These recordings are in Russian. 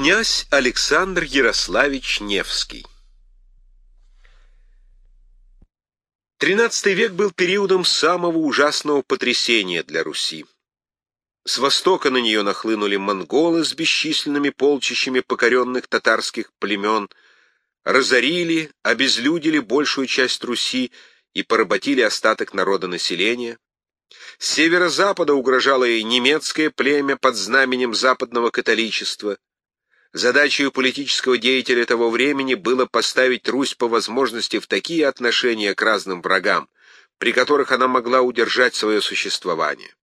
Князь Александр Ярославич Невский XIII век был периодом самого ужасного потрясения для Руси. С востока на нее нахлынули монголы с бесчисленными полчищами покоренных татарских племен, разорили, обезлюдили большую часть Руси и поработили остаток народа населения. С северо-запада угрожало и немецкое племя под знаменем западного католичества. Задачей политического деятеля того времени было поставить Русь по возможности в такие отношения к разным врагам, при которых она могла удержать свое существование.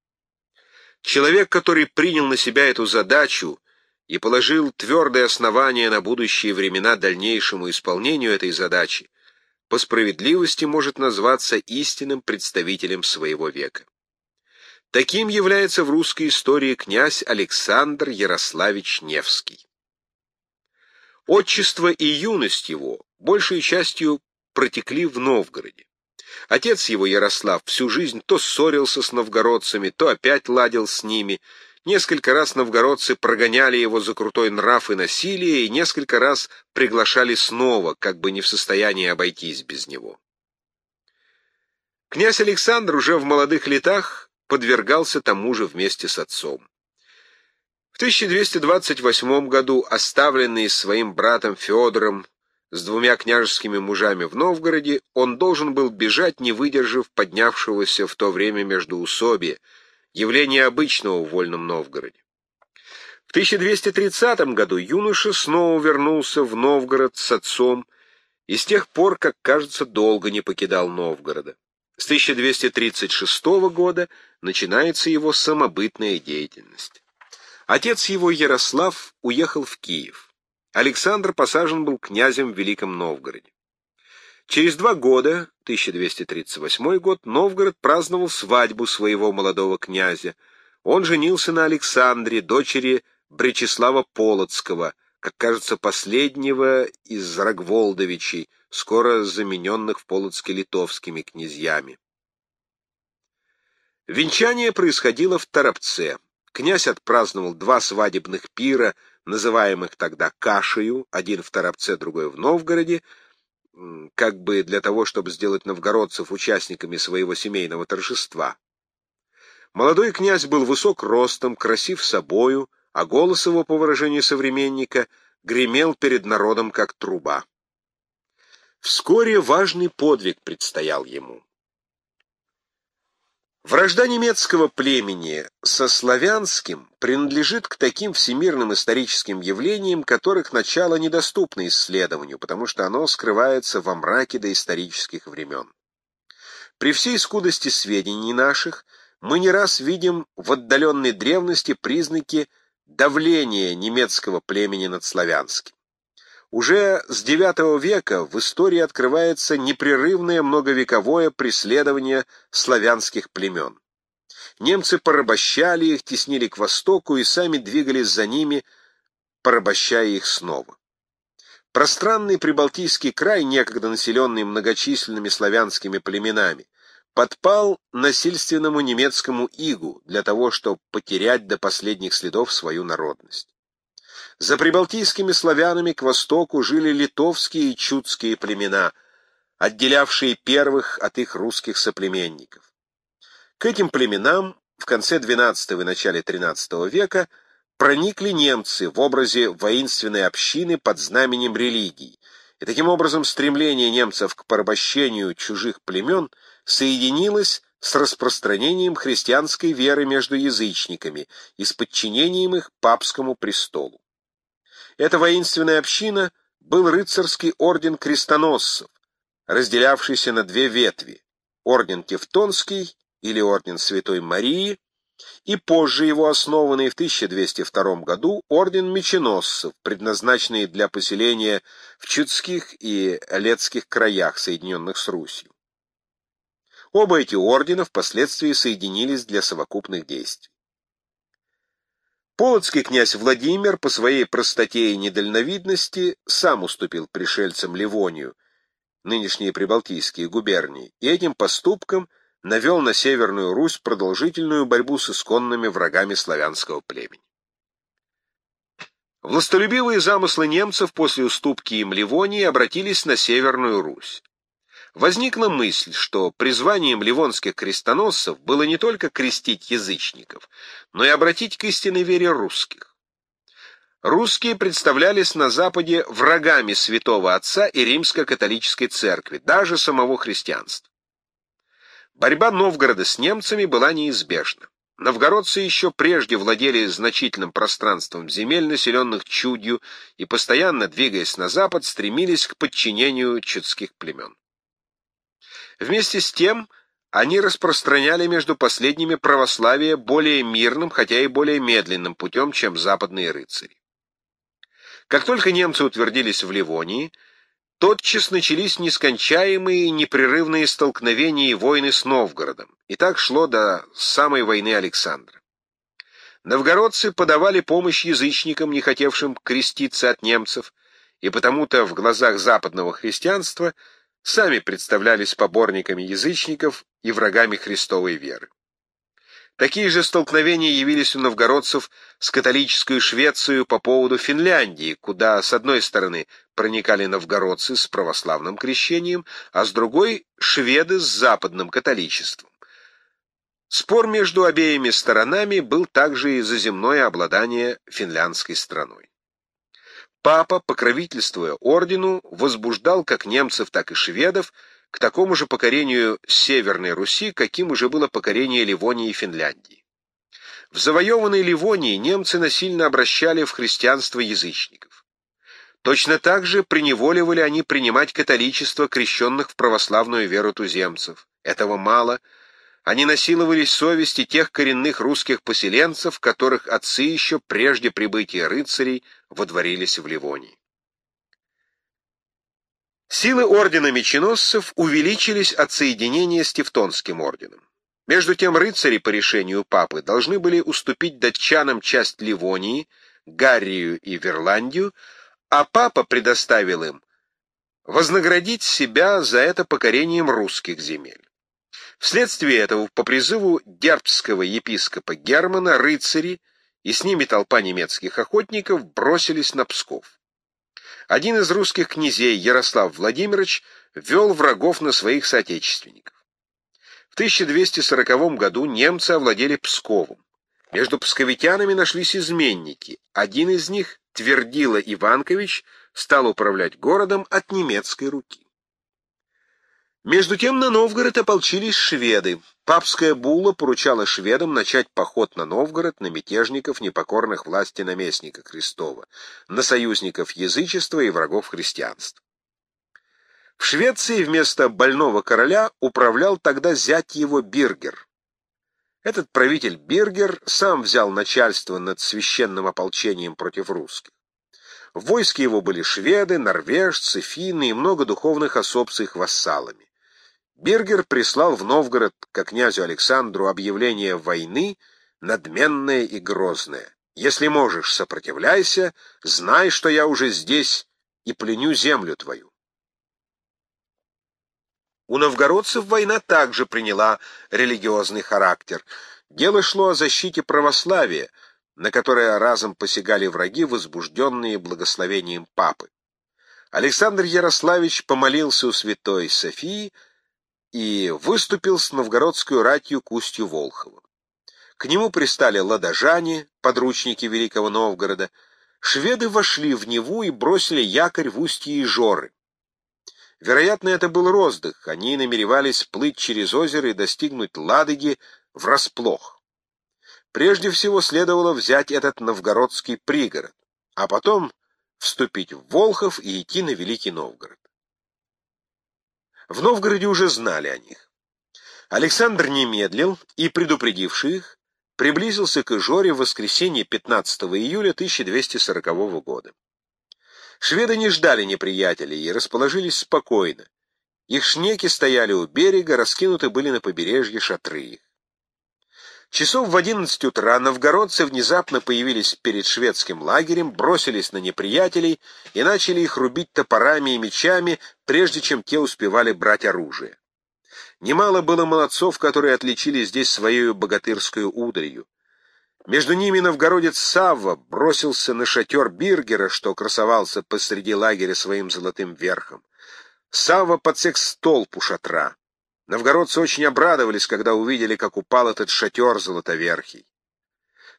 Человек, который принял на себя эту задачу и положил твердое основание на будущие времена дальнейшему исполнению этой задачи, по справедливости может назваться истинным представителем своего века. Таким является в русской истории князь Александр Ярославич Невский. Отчество и юность его большей частью протекли в Новгороде. Отец его, Ярослав, всю жизнь то ссорился с новгородцами, то опять ладил с ними. Несколько раз новгородцы прогоняли его за крутой нрав и насилие, и несколько раз приглашали снова, как бы не в состоянии обойтись без него. Князь Александр уже в молодых летах подвергался тому же вместе с отцом. В 1228 году, оставленный своим братом Федором с двумя княжескими мужами в Новгороде, он должен был бежать, не выдержав поднявшегося в то время между усобия, явления обычного в Вольном Новгороде. В 1230 году юноша снова вернулся в Новгород с отцом и с тех пор, как кажется, долго не покидал Новгорода. С 1236 года начинается его самобытная деятельность. Отец его, Ярослав, уехал в Киев. Александр посажен был князем в Великом Новгороде. Через два года, 1238 год, Новгород праздновал свадьбу своего молодого князя. Он женился на Александре, дочери Бречеслава Полоцкого, как кажется, последнего из Рогволдовичей, скоро замененных в Полоцке литовскими князьями. Венчание происходило в Торопце. Князь отпраздновал два свадебных пира, называемых тогда кашею, один в Торопце, другой в Новгороде, как бы для того, чтобы сделать новгородцев участниками своего семейного торжества. Молодой князь был высок ростом, красив собою, а голос его, по выражению современника, гремел перед народом как труба. Вскоре важный подвиг предстоял ему. Вражда немецкого племени со славянским принадлежит к таким всемирным историческим явлениям, которых начало недоступно исследованию, потому что оно скрывается во мраке доисторических времен. При всей скудости сведений наших мы не раз видим в отдаленной древности признаки давления немецкого племени над славянским. Уже с IX века в истории открывается непрерывное многовековое преследование славянских племен. Немцы порабощали их, теснили к востоку и сами двигались за ними, порабощая их снова. Пространный Прибалтийский край, некогда населенный многочисленными славянскими племенами, подпал насильственному немецкому игу для того, чтобы потерять до последних следов свою народность. За прибалтийскими славянами к востоку жили литовские и чудские племена, отделявшие первых от их русских соплеменников. К этим племенам в конце XII и начале XIII века проникли немцы в образе воинственной общины под знаменем религии, и таким образом стремление немцев к порабощению чужих племен соединилось с распространением христианской веры между язычниками и с подчинением их папскому престолу. Эта воинственная община был рыцарский орден крестоносцев, разделявшийся на две ветви — орден Тевтонский или орден Святой Марии, и позже его основанный в 1202 году орден меченосцев, предназначенный для поселения в Чудских и Лецких краях, соединенных с Русью. Оба эти ордена впоследствии соединились для совокупных действий. Полоцкий князь Владимир по своей простоте и недальновидности сам уступил пришельцам Ливонию, нынешние прибалтийские губернии, и этим поступком навел на Северную Русь продолжительную борьбу с исконными врагами славянского племени. Властолюбивые замыслы немцев после уступки им Ливонии обратились на Северную Русь. Возникла мысль, что призванием ливонских крестоносцев было не только крестить язычников, но и обратить к истинной вере русских. Русские представлялись на Западе врагами святого отца и римско-католической церкви, даже самого христианства. Борьба Новгорода с немцами была неизбежна. Новгородцы еще прежде владели значительным пространством земель, населенных чудью, и, постоянно двигаясь на запад, стремились к подчинению чудских племен. Вместе с тем они распространяли между последними православие более мирным, хотя и более медленным путем, чем западные рыцари. Как только немцы утвердились в Ливонии, тотчас начались нескончаемые непрерывные столкновения и войны с Новгородом, и так шло до самой войны Александра. Новгородцы подавали помощь язычникам, не хотевшим креститься от немцев, и потому-то в глазах западного христианства сами представлялись поборниками язычников и врагами Христовой веры. Такие же столкновения явились у новгородцев с католической Швецией по поводу Финляндии, куда, с одной стороны, проникали новгородцы с православным крещением, а с другой — шведы с западным католичеством. Спор между обеими сторонами был также и за земное обладание финляндской страной. Папа, покровительствуя ордену, возбуждал как немцев, так и шведов к такому же покорению Северной Руси, каким уже было покорение Ливонии и Финляндии. В завоеванной Ливонии немцы насильно обращали в христианство язычников. Точно так же приневоливали они принимать католичество крещенных в православную веру туземцев. Этого мало. Они насиловали совести тех коренных русских поселенцев, которых отцы еще прежде прибытия рыцарей водворились в Ливонии. Силы ордена меченосцев увеличились от соединения с Тевтонским орденом. Между тем рыцари по решению папы должны были уступить датчанам часть Ливонии, Гаррию и Верландию, а папа предоставил им вознаградить себя за это покорением русских земель. Вследствие этого по призыву дербского епископа Германа рыцари и с ними толпа немецких охотников бросились на Псков. Один из русских князей, Ярослав Владимирович, вел врагов на своих соотечественников. В 1240 году немцы овладели Псковом. Между псковитянами нашлись изменники. Один из них, Твердила Иванкович, стал управлять городом от немецкой руки. Между тем на Новгород ополчились шведы. Папская була поручала шведам начать поход на Новгород, на мятежников, непокорных власти наместника Христова, на союзников язычества и врагов христианства. В Швеции вместо больного короля управлял тогда зять его Биргер. Этот правитель Биргер сам взял начальство над священным ополчением против русских. В войске его были шведы, норвежцы, финны и много духовных особ с их вассалами. Бергер прислал в Новгород к князю Александру объявление войны, надменное и грозное. «Если можешь, сопротивляйся, знай, что я уже здесь и пленю землю твою». У новгородцев война также приняла религиозный характер. Дело шло о защите православия, на которое разом посягали враги, возбужденные благословением папы. Александр Ярославич помолился у святой Софии, и выступил с новгородской ратью к устью Волхова. К нему пристали ладожане, подручники Великого Новгорода. Шведы вошли в Неву и бросили якорь в устье Ижоры. Вероятно, это был роздых, они намеревались плыть через озеро и достигнуть Ладоги врасплох. Прежде всего следовало взять этот новгородский пригород, а потом вступить в Волхов и идти на Великий Новгород. В Новгороде уже знали о них. Александр не медлил и, предупредивший их, приблизился к Ижоре в воскресенье 15 июля 1240 года. Шведы не ждали неприятелей и расположились спокойно. Их шнеки стояли у берега, раскинуты были на побережье шатры их. Часов в одиннадцать утра новгородцы внезапно появились перед шведским лагерем, бросились на неприятелей и начали их рубить топорами и мечами, прежде чем те успевали брать оружие. Немало было молодцов, которые отличили здесь своей богатырской ударью. Между ними новгородец Савва бросился на шатер Биргера, что красовался посреди лагеря своим золотым верхом. Савва подсек столб у шатра. Новгородцы очень обрадовались, когда увидели, как упал этот шатер золотоверхий.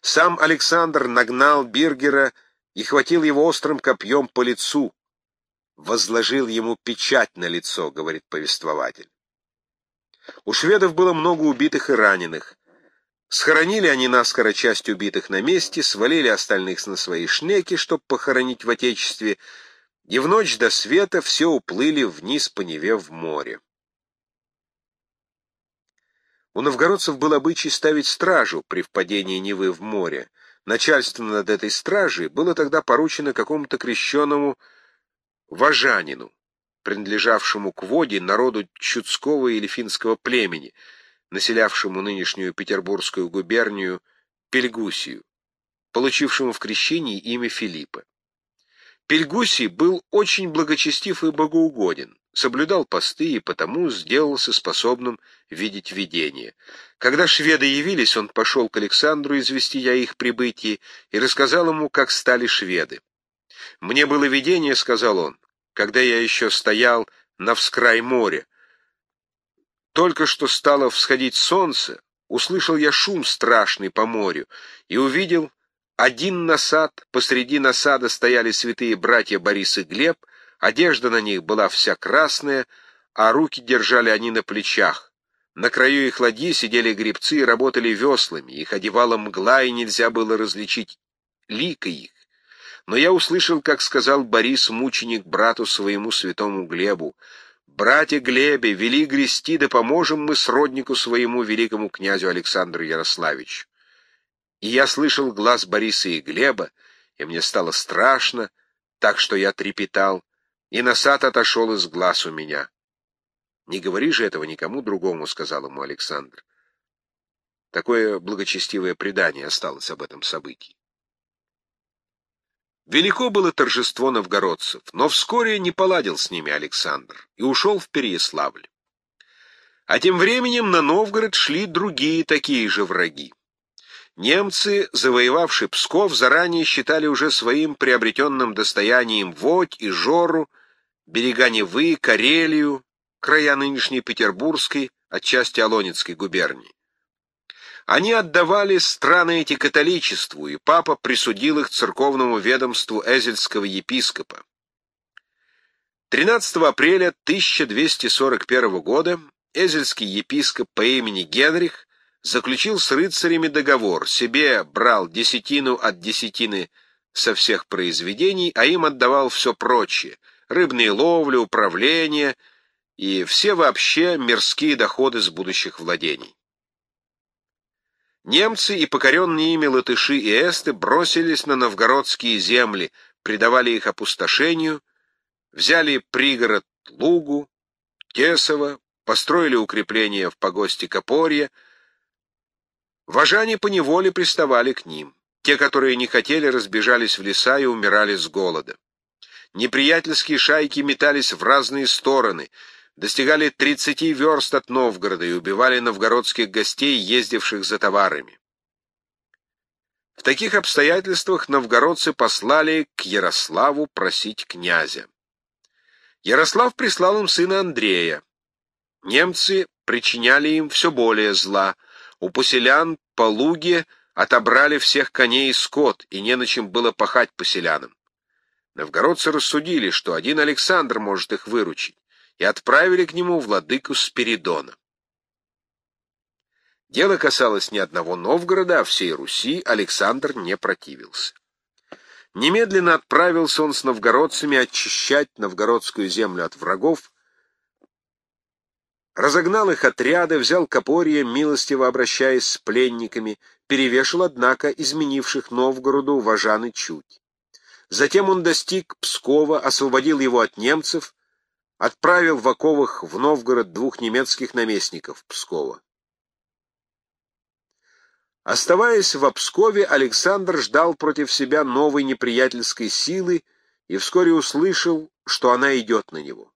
Сам Александр нагнал Биргера и хватил его острым копьем по лицу. «Возложил ему печать на лицо», — говорит повествователь. У шведов было много убитых и раненых. Схоронили они наскоро часть убитых на месте, свалили остальных на свои шнеки, чтобы похоронить в Отечестве, и в ночь до света все уплыли вниз по Неве в море. У новгородцев был обычай ставить стражу при впадении Невы в море. Начальство над этой стражей было тогда поручено какому-то крещенному важанину, принадлежавшему к воде народу чудского или финского племени, населявшему нынешнюю Петербургскую губернию Пельгусию, получившему в крещении имя Филиппа. Пельгусий был очень благочестив и богоугоден, соблюдал посты и потому сделался способным видеть видение. Когда шведы явились, он пошел к Александру извести о их прибытии и рассказал ему, как стали шведы. «Мне было видение», — сказал он, — «когда я еще стоял на вскрай моря. Только что стало всходить солнце, услышал я шум страшный по морю и увидел один насад, посреди насада стояли святые братья Борис и Глеб, одежда на них была вся красная, а руки держали они на плечах. На краю их ладьи сидели гребцы и работали веслами, их одевала мгла, и нельзя было различить лика их. Но я услышал, как сказал Борис, мученик, брату своему святому Глебу, «Братья Глебе, вели грести, да поможем мы сроднику своему великому князю Александру Ярославичу». И я слышал глаз Бориса и Глеба, и мне стало страшно, так что я трепетал, и насад отошел из глаз у меня. «Не говори же этого никому другому», — сказал ему Александр. Такое благочестивое предание осталось об этом событии. Велико было торжество новгородцев, но вскоре не поладил с ними Александр и ушел в Переяславль. А тем временем на Новгород шли другие такие же враги. Немцы, завоевавшие Псков, заранее считали уже своим приобретенным достоянием Водь и Жору, берега Невы, Карелию, края нынешней Петербургской, отчасти Олонецкой губернии. Они отдавали страны эти католичеству, и папа присудил их церковному ведомству эзельского епископа. 13 апреля 1241 года эзельский епископ по имени Генрих заключил с рыцарями договор, себе брал десятину от десятины со всех произведений, а им отдавал все прочее — рыбные ловли, управление и все вообще мирские доходы с будущих владений. Немцы и покоренные ими латыши и эсты бросились на новгородские земли, предавали их опустошению, взяли пригород Лугу, Тесово, построили укрепления в погосте Копорья — Вожане поневоле приставали к ним. Те, которые не хотели, разбежались в леса и умирали с голода. Неприятельские шайки метались в разные стороны, достигали 30 верст от Новгорода и убивали новгородских гостей, ездивших за товарами. В таких обстоятельствах новгородцы послали к Ярославу просить князя. Ярослав прислал им сына Андрея. Немцы причиняли им все более зла, у поселян по луге отобрали всех коней и скот, и не на чем было пахать поселянам. Новгородцы рассудили, что один Александр может их выручить, и отправили к нему владыку Спиридона. Дело касалось не одного Новгорода, а всей Руси, Александр не противился. Немедленно отправился он с новгородцами очищать новгородскую землю от врагов, Разогнал их отряды, взял Копорье, милостиво обращаясь с пленниками, перевешал, однако, изменивших Новгороду Важан и Чуть. Затем он достиг Пскова, освободил его от немцев, отправил в оковах в Новгород двух немецких наместников Пскова. Оставаясь в Пскове, Александр ждал против себя новой неприятельской силы и вскоре услышал, что она идет на него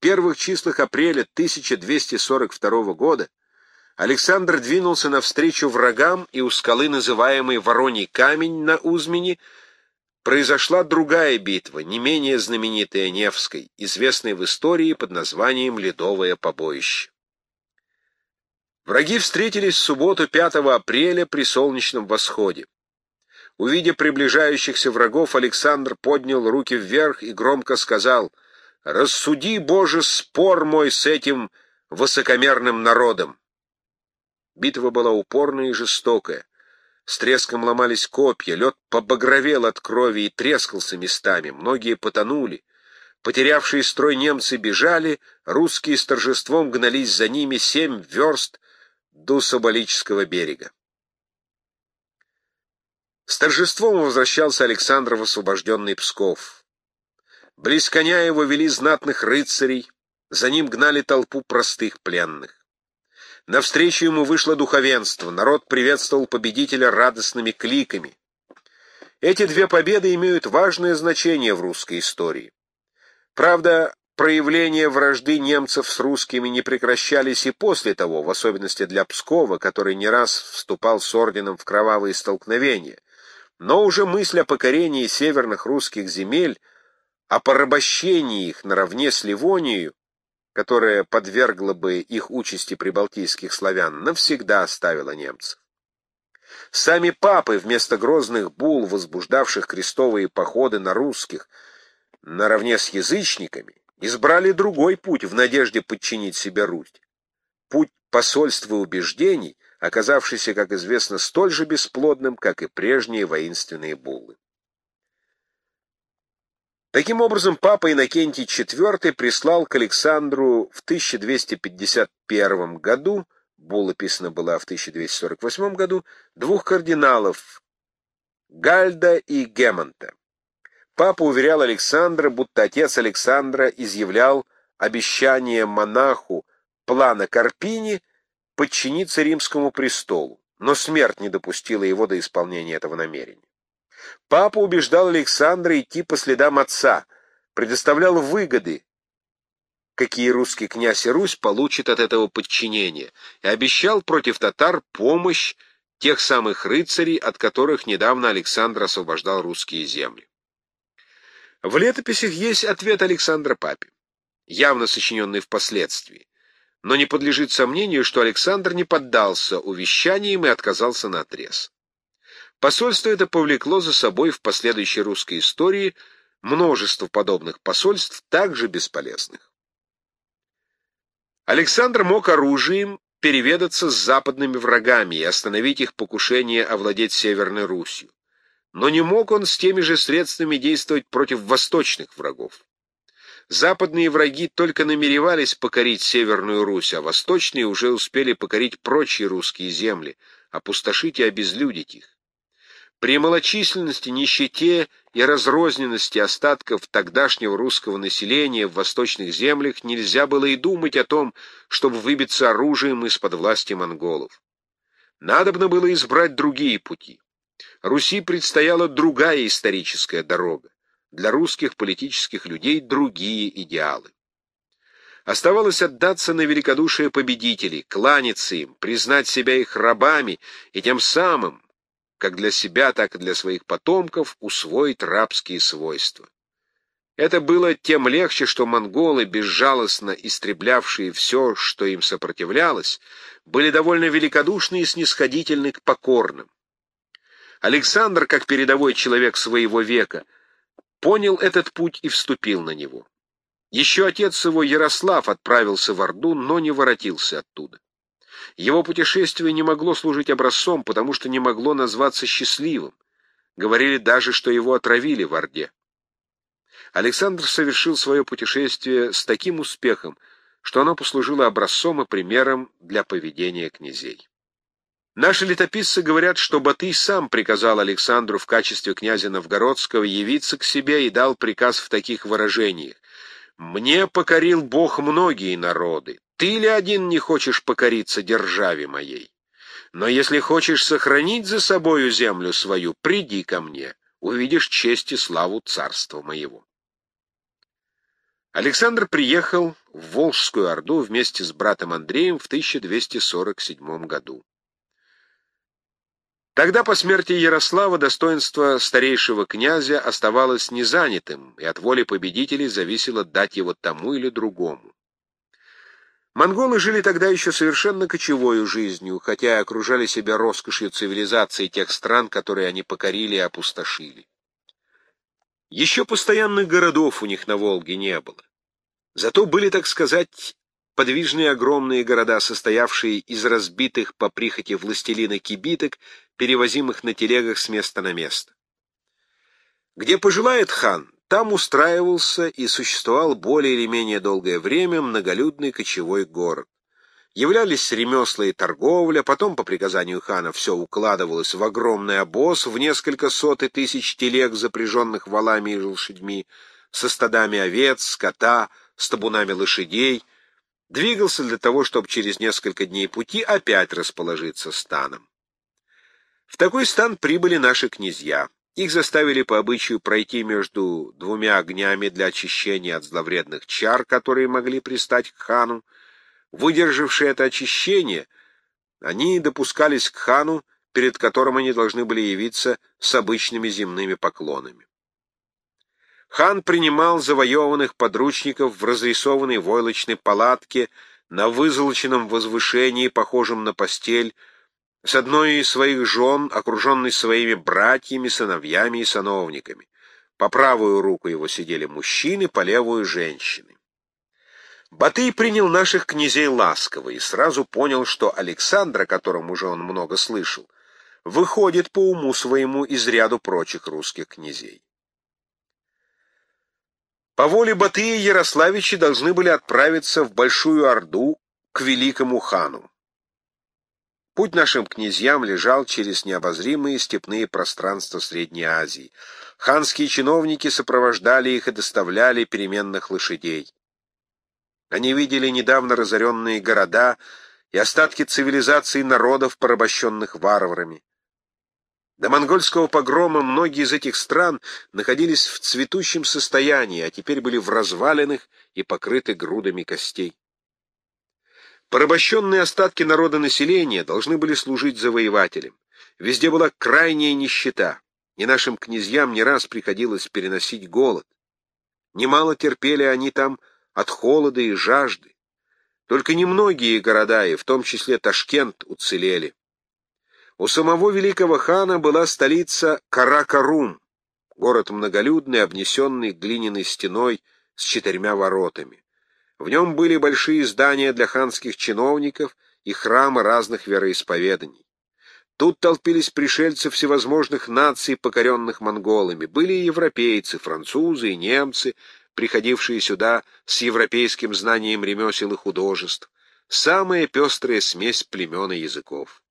первых числах апреля 1242 года Александр двинулся навстречу врагам, и у скалы, называемой Вороний камень на Узмени, произошла другая битва, не менее знаменитая Невской, известная в истории под названием Ледовое побоище. Враги встретились в субботу 5 апреля при солнечном восходе. Увидя приближающихся врагов, Александр поднял руки вверх и громко сказал «Рассуди, Боже, спор мой с этим высокомерным народом!» Битва была упорная и жестокая. С треском ломались копья, лед побагровел от крови и трескался местами, многие потонули. Потерявшие строй немцы бежали, русские с торжеством гнались за ними семь верст до Соболического берега. С торжеством возвращался Александр в освобожденный Псков. Близ коня его вели знатных рыцарей, за ним гнали толпу простых пленных. Навстречу ему вышло духовенство, народ приветствовал победителя радостными кликами. Эти две победы имеют важное значение в русской истории. Правда, проявления вражды немцев с русскими не прекращались и после того, в особенности для Пскова, который не раз вступал с орденом в кровавые столкновения. Но уже мысль о покорении северных русских земель, о порабощении их наравне с Ливонией, которая подвергла бы их участи прибалтийских славян, навсегда оставила немцев. Сами папы вместо грозных бул, возбуждавших крестовые походы на русских, наравне с язычниками, избрали другой путь в надежде подчинить себе Русь. Путь посольства убеждений, оказавшийся, как известно, столь же бесплодным, как и прежние воинственные буллы. Таким образом, папа Иннокентий IV прислал к Александру в 1251 году, булла писана была в 1248 году, двух кардиналов Гальда и Гемонта. Папа уверял Александра, будто отец Александра изъявлял обещание монаху плана Карпини подчиниться римскому престолу, но смерть не допустила его до исполнения этого намерения. Папа убеждал Александра идти по следам отца, предоставлял выгоды, какие русский князь и Русь получат от этого подчинения, и обещал против татар помощь тех самых рыцарей, от которых недавно Александр освобождал русские земли. В летописях есть ответ Александра папе, явно сочиненный впоследствии, но не подлежит сомнению, что Александр не поддался увещаниям и отказался на отрез. Посольство это повлекло за собой в последующей русской истории множество подобных посольств, также бесполезных. Александр мог оружием переведаться с западными врагами и остановить их покушение овладеть Северной Русью. Но не мог он с теми же средствами действовать против восточных врагов. Западные враги только намеревались покорить Северную Русь, а восточные уже успели покорить прочие русские земли, опустошить и обезлюдить их. При малочисленности, нищете и разрозненности остатков тогдашнего русского населения в восточных землях нельзя было и думать о том, чтобы выбиться оружием из-под власти монголов. Надобно было избрать другие пути. Руси предстояла другая историческая дорога, для русских политических людей другие идеалы. Оставалось отдаться на великодушие победителей, кланяться им, признать себя их рабами и тем самым, как для себя, так и для своих потомков, усвоить рабские свойства. Это было тем легче, что монголы, безжалостно истреблявшие все, что им сопротивлялось, были довольно великодушны и снисходительны к покорным. Александр, как передовой человек своего века, понял этот путь и вступил на него. Еще отец его, Ярослав, отправился в Орду, но не воротился оттуда. Его путешествие не могло служить образцом, потому что не могло назваться счастливым. Говорили даже, что его отравили в Орде. Александр совершил свое путешествие с таким успехом, что оно послужило образцом и примером для поведения князей. Наши летописцы говорят, что Батый сам приказал Александру в качестве князя Новгородского явиться к себе и дал приказ в таких выражениях. «Мне покорил Бог многие народы, ты ли один не хочешь покориться державе моей? Но если хочешь сохранить за собою землю свою, приди ко мне, увидишь честь и славу царства моего. Александр приехал в Волжскую Орду вместе с братом Андреем в 1247 году. Тогда по смерти Ярослава достоинство старейшего князя оставалось незанятым, и от воли победителей зависело дать его тому или другому. Монголы жили тогда еще совершенно кочевой жизнью, хотя окружали себя роскошью цивилизации тех стран, которые они покорили и опустошили. Еще постоянных городов у них на Волге не было. Зато были, так сказать, подвижные огромные города, состоявшие из разбитых по прихоти властелина кибиток, перевозимых на телегах с места на место. Где пожелает хан, там устраивался и существовал более или менее долгое время многолюдный кочевой город. Являлись ремесла и торговля, потом, по приказанию хана, все укладывалось в огромный обоз в несколько сот и тысяч телег, запряженных валами и лошадьми, со стадами овец, скота, с табунами лошадей, двигался для того, чтобы через несколько дней пути опять расположиться станом. В такой стан прибыли наши князья. Их заставили по обычаю пройти между двумя огнями для очищения от зловредных чар, которые могли пристать к хану, Выдержавшие это очищение, они допускались к хану, перед которым они должны были явиться с обычными земными поклонами. Хан принимал завоеванных подручников в разрисованной войлочной палатке на вызолоченном возвышении, похожем на постель, с одной из своих жен, окруженной своими братьями, сыновьями и сановниками. По правую руку его сидели мужчины, по левую — женщины. Батый принял наших князей ласково и сразу понял, что Александр, о котором уже он много слышал, выходит по уму своему из ряду прочих русских князей. По воле Батыя Ярославичи должны были отправиться в Большую Орду к великому хану. Путь нашим князьям лежал через необозримые степные пространства Средней Азии. Ханские чиновники сопровождали их и доставляли переменных лошадей. Они видели недавно разоренные города и остатки цивилизации народов, порабощенных варварами. До монгольского погрома многие из этих стран находились в цветущем состоянии, а теперь были в развалинах и покрыты грудами костей. Порабощенные остатки народа населения должны были служить завоевателям. Везде была крайняя нищета, и нашим князьям не раз приходилось переносить голод. Немало терпели они там от холода и жажды. Только немногие города, и в том числе Ташкент, уцелели. У самого великого хана была столица Каракарум, город многолюдный, обнесенный глиняной стеной с четырьмя воротами. В нем были большие здания для ханских чиновников и храмы разных вероисповеданий. Тут толпились пришельцы всевозможных наций, покоренных монголами. Были и европейцы, французы и немцы, приходившие сюда с европейским знанием ремесел и художеств, самая пестрая смесь племен и языков.